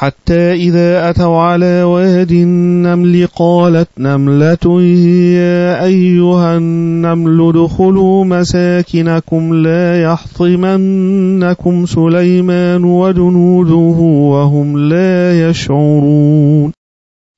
حتى إذا أتوا على واد النمل قالت نملة يا أيها النمل ادخلوا مساكنكم لا يحطمنكم سليمان وجنوده وهم لا يشعرون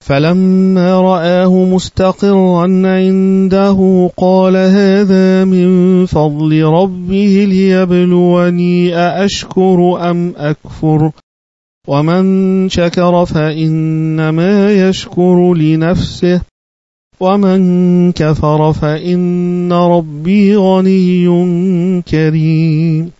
فلما رآه مستقرا عنده قال هذا من فضل ربه ليبلوني أأشكر أم أكفر؟ ومن شكر فإنما يشكر لنفسه ومن كفر فإن ربي غني كريم.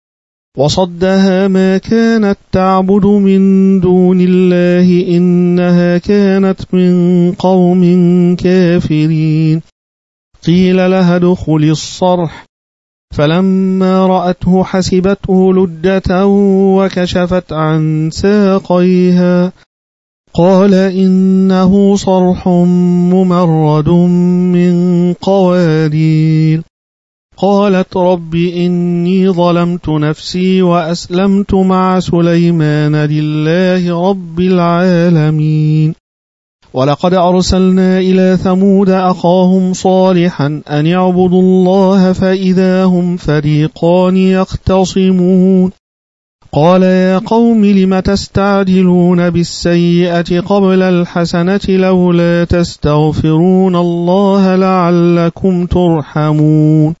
وصدها ما كانت تعبد من دون الله إنها كانت من قوم كافرين. قيل لها ادخل الصرح. فلما رأته حسبته لجة وكشفت عن ساقيها. قال إنه صرح ممرد من قوارير. قالت رب إني ظلمت نفسي وأسلمت مع سليمان لله رب العالمين. ولقد أرسلنا إلى ثمود أخاهم صالحا أن يعبدوا الله فإذا هم فريقان يختصمون. قال يا قوم لم تستعجلون بالسيئة قبل الحسنة لولا تستغفرون الله لعلكم ترحمون.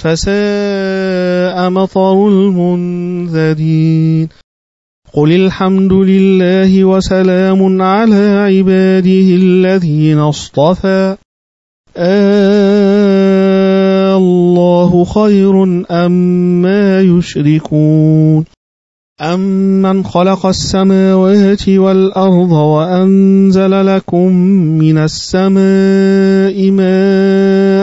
فساء مطر المنذرين. قل الحمد لله وسلام على عباده الذين اصطفى. آه الله خير أما أم يشركون. أمن خلق السماوات والأرض وأنزل لكم من السماء ماء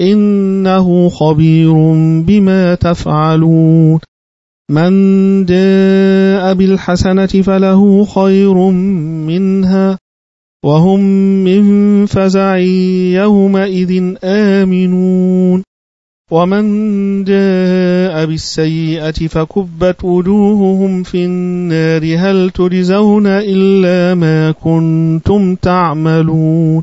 إنه خبير بما تفعلون. من جاء بالحسنة فله خير منها وهم من فزع يومئذ آمنون. ومن جاء بالسيئة فكبت وجوههم في النار. هل تجزون إلا ما كنتم تعملون؟